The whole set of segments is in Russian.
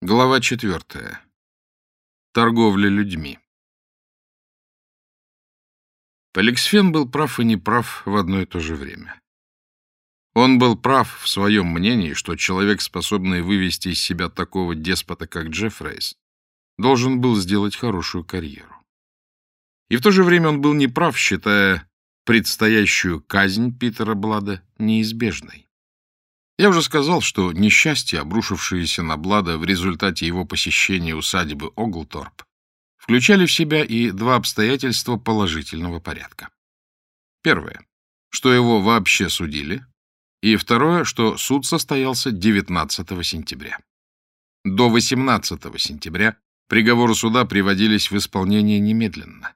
Глава четвертая. Торговля людьми. Поликсфен был прав и неправ в одно и то же время. Он был прав в своем мнении, что человек, способный вывести из себя такого деспота, как Джеффрейс, должен был сделать хорошую карьеру. И в то же время он был неправ, считая предстоящую казнь Питера Блада неизбежной. Я уже сказал, что несчастье, обрушившееся на Блада в результате его посещения усадьбы Оглторп, включали в себя и два обстоятельства положительного порядка. Первое, что его вообще судили, и второе, что суд состоялся 19 сентября. До 18 сентября приговоры суда приводились в исполнение немедленно.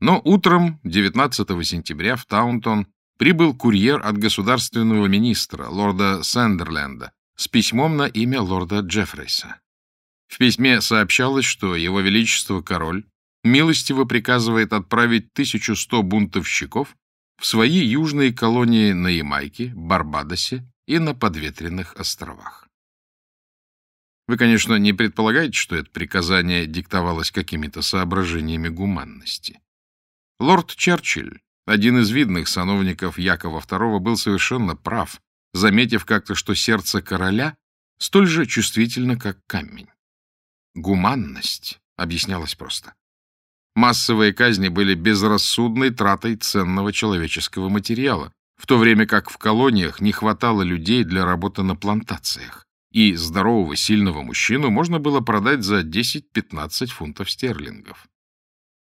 Но утром 19 сентября в Таунтон прибыл курьер от государственного министра, лорда Сэндерленда, с письмом на имя лорда Джеффрейса. В письме сообщалось, что его величество король милостиво приказывает отправить 1100 бунтовщиков в свои южные колонии на Ямайке, Барбадосе и на подветренных островах. Вы, конечно, не предполагаете, что это приказание диктовалось какими-то соображениями гуманности. Лорд Черчилль один из видных сановников Якова II был совершенно прав, заметив как-то, что сердце короля столь же чувствительно, как камень. Гуманность объяснялась просто. Массовые казни были безрассудной тратой ценного человеческого материала, в то время как в колониях не хватало людей для работы на плантациях, и здорового сильного мужчину можно было продать за 10-15 фунтов стерлингов.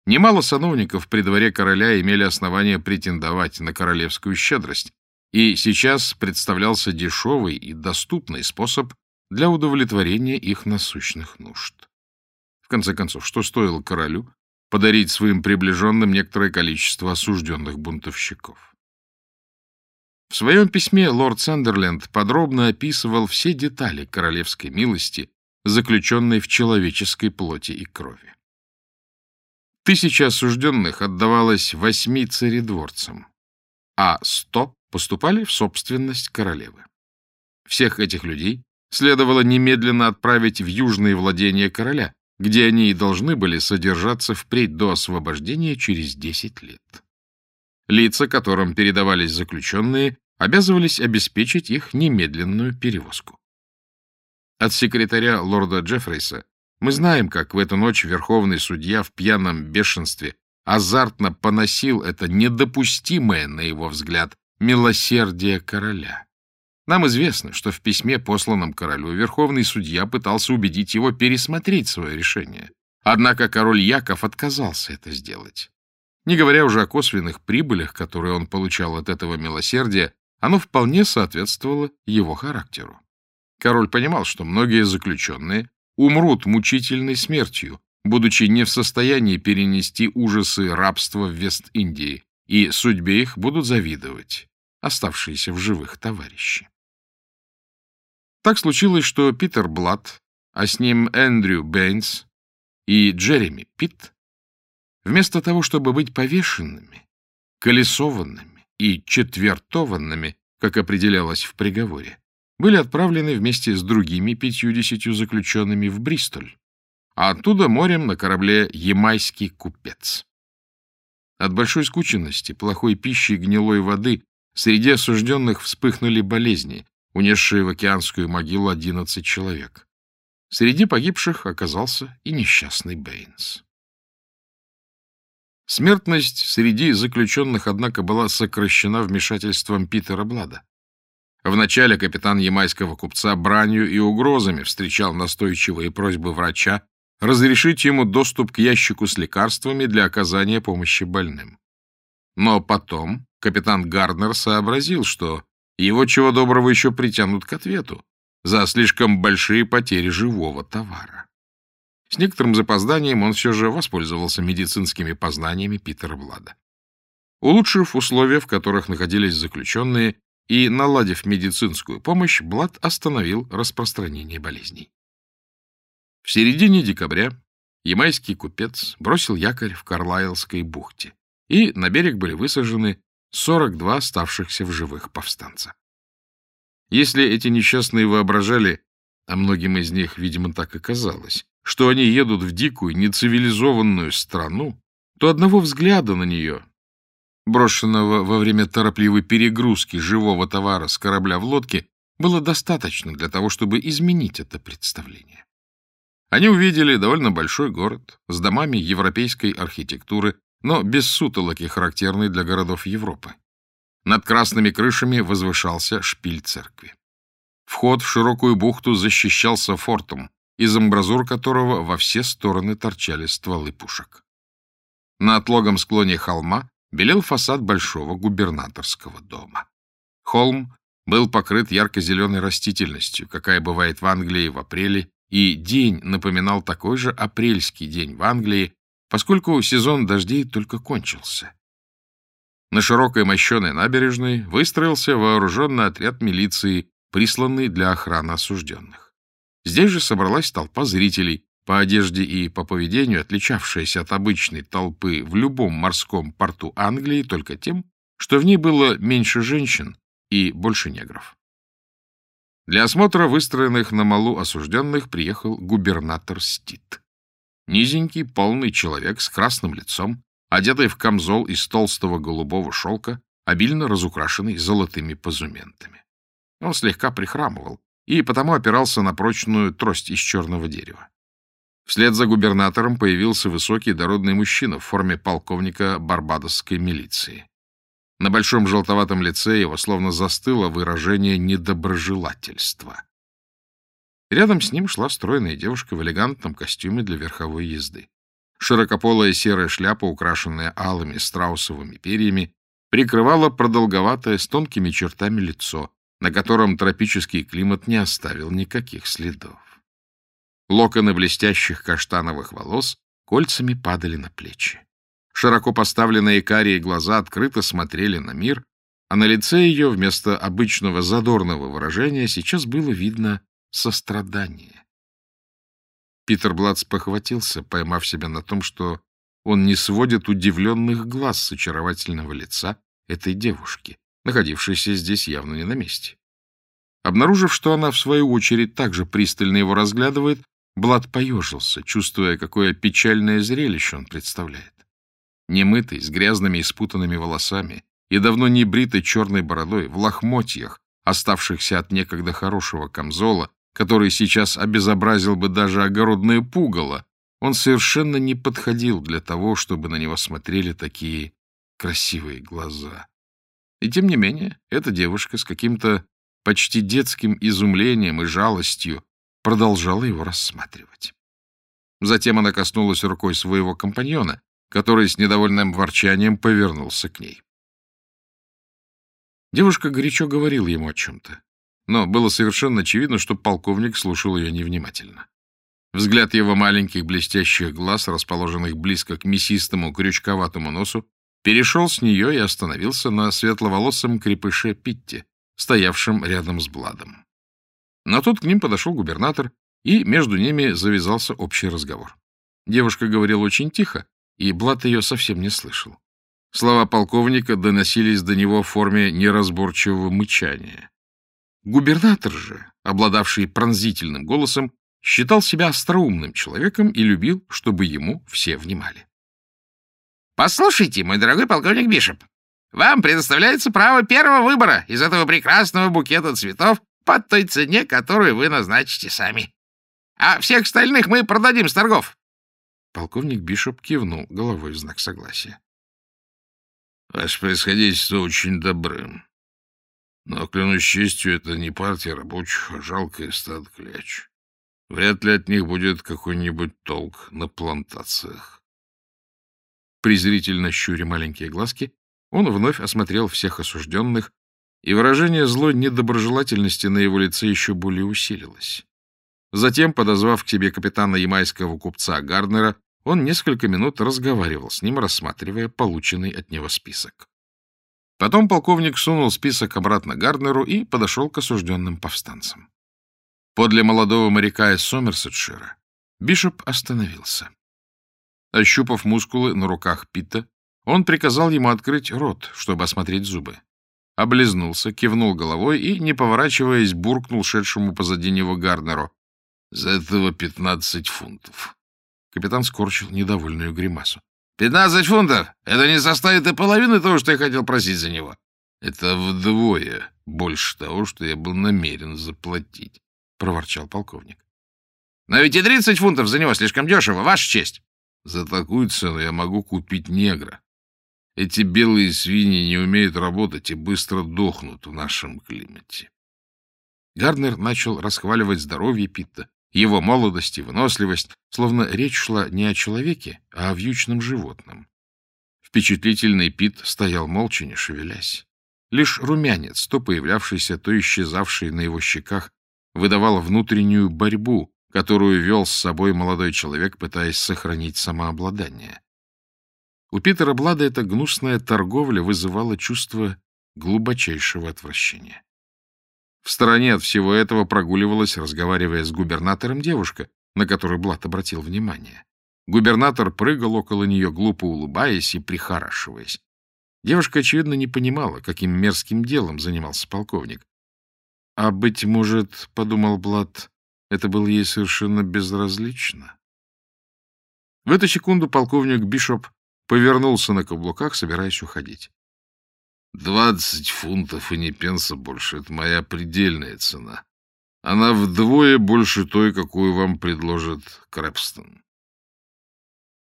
Немало сановников при дворе короля имели основания претендовать на королевскую щедрость, и сейчас представлялся дешевый и доступный способ для удовлетворения их насущных нужд. В конце концов, что стоило королю подарить своим приближенным некоторое количество осужденных бунтовщиков? В своем письме лорд Сандерленд подробно описывал все детали королевской милости, заключенной в человеческой плоти и крови. Тысяча осужденных отдавалось восьми царедворцам, а сто поступали в собственность королевы. Всех этих людей следовало немедленно отправить в южные владения короля, где они и должны были содержаться впредь до освобождения через десять лет. Лица, которым передавались заключенные, обязывались обеспечить их немедленную перевозку. От секретаря лорда Джеффрейса мы знаем, как в эту ночь верховный судья в пьяном бешенстве азартно поносил это недопустимое, на его взгляд, милосердие короля. Нам известно, что в письме, посланном королю, верховный судья пытался убедить его пересмотреть свое решение. Однако король Яков отказался это сделать. Не говоря уже о косвенных прибылях, которые он получал от этого милосердия, оно вполне соответствовало его характеру. Король понимал, что многие заключенные умрут мучительной смертью, будучи не в состоянии перенести ужасы рабства в Вест-Индии, и судьбе их будут завидовать оставшиеся в живых товарищи. Так случилось, что Питер Блад, а с ним Эндрю Бэйнс и Джереми Питт, вместо того, чтобы быть повешенными, колесованными и четвертованными, как определялось в приговоре, были отправлены вместе с другими пятью-десятью заключенными в Бристоль, а оттуда морем на корабле «Ямайский купец». От большой скученности, плохой пищи и гнилой воды среди осужденных вспыхнули болезни, унесшие в океанскую могилу одиннадцать человек. Среди погибших оказался и несчастный Бэйнс. Смертность среди заключенных, однако, была сокращена вмешательством Питера Блада. Вначале капитан ямайского купца бранью и угрозами встречал настойчивые просьбы врача разрешить ему доступ к ящику с лекарствами для оказания помощи больным. Но потом капитан Гарднер сообразил, что его чего доброго еще притянут к ответу за слишком большие потери живого товара. С некоторым запозданием он все же воспользовался медицинскими познаниями Питера Блада. Улучшив условия, в которых находились заключенные, и, наладив медицинскую помощь, Блад остановил распространение болезней. В середине декабря ямайский купец бросил якорь в Карлайлской бухте, и на берег были высажены 42 оставшихся в живых повстанца. Если эти несчастные воображали, а многим из них, видимо, так и казалось, что они едут в дикую, нецивилизованную страну, то одного взгляда на нее, брошенного во время торопливой перегрузки живого товара с корабля в лодке, было достаточно для того, чтобы изменить это представление. Они увидели довольно большой город с домами европейской архитектуры, но без сутолоки, характерной для городов Европы. Над красными крышами возвышался шпиль церкви. Вход в широкую бухту защищался фортом, из амбразур которого во все стороны торчали стволы пушек. На отлогом склоне холма белел фасад большого губернаторского дома. Холм был покрыт ярко-зеленой растительностью, какая бывает в Англии в апреле, и день напоминал такой же апрельский день в Англии, поскольку сезон дождей только кончился. На широкой мощеной набережной выстроился вооруженный отряд милиции, присланный для охраны осужденных. Здесь же собралась толпа зрителей, по одежде и по поведению отличавшаяся от обычной толпы в любом морском порту Англии только тем, что в ней было меньше женщин и больше негров. Для осмотра выстроенных на малу осужденных приехал губернатор Стит. Низенький, полный человек с красным лицом, одетый в камзол из толстого голубого шелка, обильно разукрашенный золотыми позументами. Он слегка прихрамывал и потому опирался на прочную трость из черного дерева. Вслед за губернатором появился высокий дородный мужчина в форме полковника барбадосской милиции. На большом желтоватом лице его словно застыло выражение недоброжелательства. Рядом с ним шла стройная девушка в элегантном костюме для верховой езды. Широкополая серая шляпа, украшенная алыми страусовыми перьями, прикрывала продолговатое с тонкими чертами лицо, на котором тропический климат не оставил никаких следов. Локоны блестящих каштановых волос кольцами падали на плечи. Широко поставленные карие глаза открыто смотрели на мир, а на лице ее вместо обычного задорного выражения сейчас было видно сострадание. Питер Бладс похватился, поймав себя на том, что он не сводит удивленных глаз с очаровательного лица этой девушки, находившейся здесь явно не на месте. Обнаружив, что она, в свою очередь, также пристально его разглядывает, Блад поежился, чувствуя, какое печальное зрелище он представляет немытый, с грязными и спутанными волосами и давно не бритой черной бородой, в лохмотьях, оставшихся от некогда хорошего камзола, который сейчас обезобразил бы даже огородное пугало, он совершенно не подходил для того, чтобы на него смотрели такие красивые глаза. И тем не менее, эта девушка с каким-то почти детским изумлением и жалостью продолжала его рассматривать. Затем она коснулась рукой своего компаньона, который с недовольным ворчанием повернулся к ней. Девушка горячо говорила ему о чем-то, но было совершенно очевидно, что полковник слушал ее невнимательно. Взгляд его маленьких блестящих глаз, расположенных близко к мясистому крючковатому носу, перешел с нее и остановился на светловолосом крепыше Питте, стоявшем рядом с Бладом. Но тут к ним подошел губернатор, и между ними завязался общий разговор. Девушка говорила очень тихо, и Блат ее совсем не слышал. Слова полковника доносились до него в форме неразборчивого мычания. Губернатор же, обладавший пронзительным голосом, считал себя остроумным человеком и любил, чтобы ему все внимали. «Послушайте, мой дорогой полковник Бишоп, вам предоставляется право первого выбора из этого прекрасного букета цветов под той цене, которую вы назначите сами. А всех остальных мы продадим с торгов. Полковник Бишоп кивнул головой в знак согласия. — Ваше происходительство очень добрым. Но, клянусь честью, это не партия рабочих, а жалкое стадо кляч. Вряд ли от них будет какой-нибудь толк на плантациях. Презрительно щуря маленькие глазки, он вновь осмотрел всех осужденных, и выражение злой недоброжелательности на его лице еще более усилилось. Затем, подозвав к себе капитана ямайского купца Гарднера, он несколько минут разговаривал с ним, рассматривая полученный от него список. Потом полковник сунул список обратно Гарднеру и подошел к осужденным повстанцам. Подле молодого моряка из Сомерсетшира Бишоп остановился. Ощупав мускулы на руках Питта, он приказал ему открыть рот, чтобы осмотреть зубы. Облизнулся, кивнул головой и, не поворачиваясь, буркнул шедшему позади него Гарднеру. За этого пятнадцать фунтов. Капитан скорчил недовольную гримасу. «Пятнадцать фунтов! Это не составит и половины того, что я хотел просить за него!» «Это вдвое больше того, что я был намерен заплатить», — проворчал полковник. «Но ведь и тридцать фунтов за него слишком дешево, ваша честь!» «За такую цену я могу купить негра. Эти белые свиньи не умеют работать и быстро дохнут в нашем климате». Гарднер начал расхваливать здоровье Питта, его молодость и выносливость, словно речь шла не о человеке, а о вьючном животном. Впечатлительный Пит стоял молча, не шевелясь. Лишь румянец, то появлявшийся, то исчезавший на его щеках, выдавал внутреннюю борьбу, которую вел с собой молодой человек, пытаясь сохранить самообладание. У Питера Блада эта гнусная торговля вызывала чувство глубочайшего отвращения. В стороне от всего этого прогуливалась, разговаривая с губернатором, девушка, на которую Блат обратил внимание. Губернатор прыгал около нее, глупо улыбаясь и прихорашиваясь. Девушка, очевидно, не понимала, каким мерзким делом занимался полковник. А, быть может, — подумал Блат, — это было ей совершенно безразлично. В эту секунду полковник Бишоп повернулся на каблуках, собираясь уходить. Двадцать фунтов и не пенса больше — это моя предельная цена. Она вдвое больше той, какую вам предложит Крэпстон.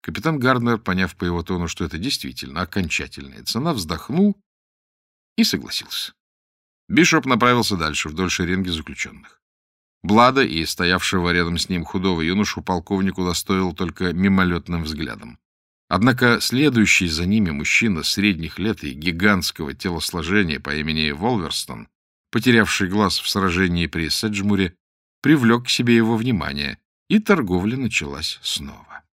Капитан Гарднер, поняв по его тону, что это действительно окончательная цена, вздохнул и согласился. Бишоп направился дальше, вдоль шеренги заключенных. Блада и стоявшего рядом с ним худого юношу полковнику достоил только мимолетным взглядом. Однако следующий за ними мужчина средних лет и гигантского телосложения по имени Волверстон, потерявший глаз в сражении при Седжмуре, привлек к себе его внимание, и торговля началась снова.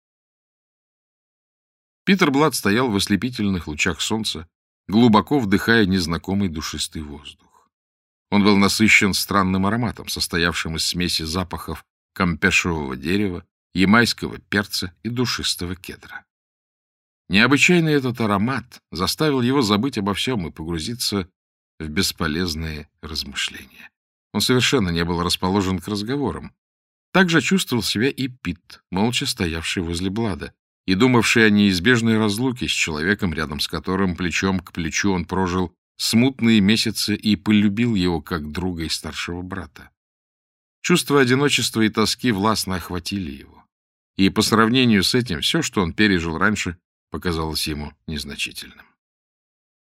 Питер Блад стоял в ослепительных лучах солнца, глубоко вдыхая незнакомый душистый воздух. Он был насыщен странным ароматом, состоявшим из смеси запахов кампешевого дерева, ямайского перца и душистого кедра. Необычайный этот аромат заставил его забыть обо всем и погрузиться в бесполезные размышления. Он совершенно не был расположен к разговорам. Так же чувствовал себя и Пит, молча стоявший возле Блада, и думавший о неизбежной разлуке с человеком, рядом с которым плечом к плечу он прожил смутные месяцы и полюбил его как друга и старшего брата. Чувство одиночества и тоски властно охватили его. И по сравнению с этим все, что он пережил раньше, показалось ему незначительным.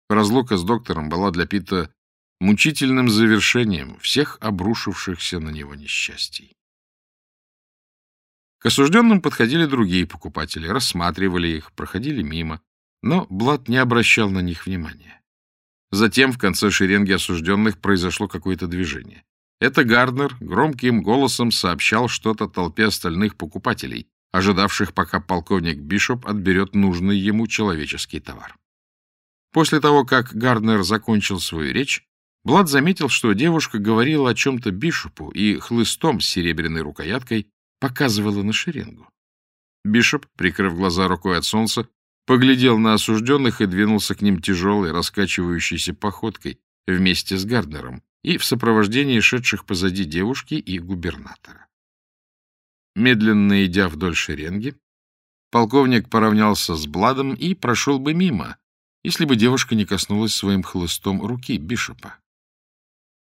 Разлука с доктором была для Пита мучительным завершением всех обрушившихся на него несчастий. К осужденным подходили другие покупатели, рассматривали их, проходили мимо, но Блад не обращал на них внимания. Затем в конце шеренги осужденных произошло какое-то движение. Это Гарднер громким голосом сообщал что-то толпе остальных покупателей, ожидавших, пока полковник Бишоп отберет нужный ему человеческий товар. После того, как Гарднер закончил свою речь, Блад заметил, что девушка говорила о чем-то Бишопу и хлыстом с серебряной рукояткой показывала на шеренгу. Бишоп, прикрыв глаза рукой от солнца, поглядел на осужденных и двинулся к ним тяжелой, раскачивающейся походкой вместе с Гарднером и в сопровождении шедших позади девушки и губернатора. Медленно идя вдоль шеренги, полковник поравнялся с Бладом и прошел бы мимо, если бы девушка не коснулась своим хлыстом руки Бишопа.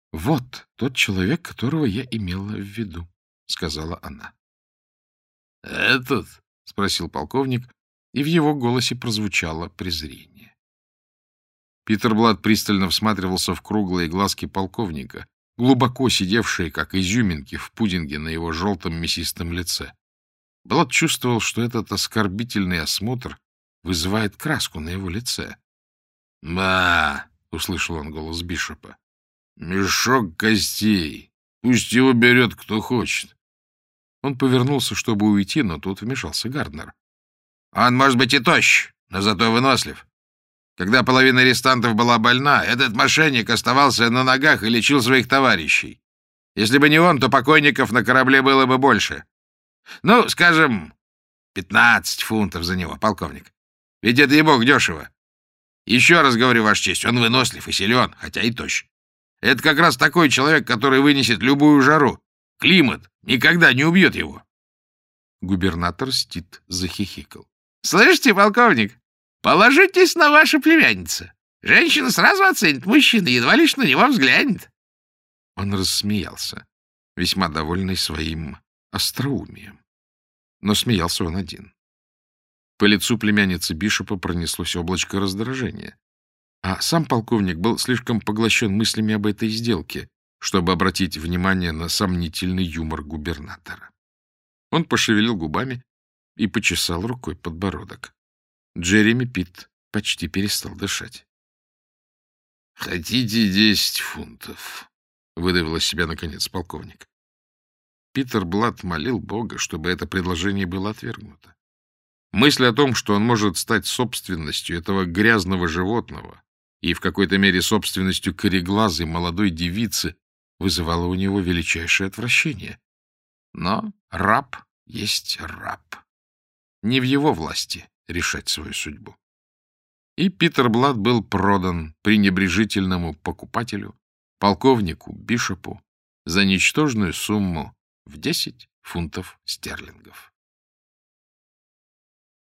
— Вот тот человек, которого я имела в виду, — сказала она. — Этот? — спросил полковник, и в его голосе прозвучало презрение. Питер Блад пристально всматривался в круглые глазки полковника, глубоко сидевшие, как изюминки в пудинге на его желтом мясистом лице. Блад чувствовал, что этот оскорбительный осмотр вызывает краску на его лице. «Ба!» — услышал он голос Бишопа. «Мешок костей. Пусть его берет кто хочет». Он повернулся, чтобы уйти, но тут вмешался Гарднер. «Он, может быть, и тощ, но зато вынослив. Когда половина арестантов была больна, этот мошенник оставался на ногах и лечил своих товарищей. Если бы не он, то покойников на корабле было бы больше. Ну, скажем, 15 фунтов за него, полковник. Ведь это и бог дешево. Еще раз говорю, Ваша честь, он вынослив и силен, хотя и тощ. Это как раз такой человек, который вынесет любую жару. Климат никогда не убьет его. Губернатор Стит захихикал. — Слышите, полковник, положитесь на вашу племянницу. Женщина сразу оценит мужчину, едва лишь на него взглянет. Он рассмеялся, весьма довольный своим остроумием. Но смеялся он один. По лицу племянницы Бишопа пронеслось облачко раздражения. А сам полковник был слишком поглощен мыслями об этой сделке, чтобы обратить внимание на сомнительный юмор губернатора. Он пошевелил губами и почесал рукой подбородок. Джереми Питт почти перестал дышать. — Хотите десять фунтов? — выдавил из себя, наконец, полковник. Питер Блад молил Бога, чтобы это предложение было отвергнуто. Мысль о том, что он может стать собственностью этого грязного животного и в какой-то мере собственностью кореглазой молодой девицы, вызывала у него величайшее отвращение. Но раб есть раб. Не в его власти решать свою судьбу. И Питер Блад был продан пренебрежительному покупателю, полковнику Бишопу, за ничтожную сумму в 10 фунтов стерлингов.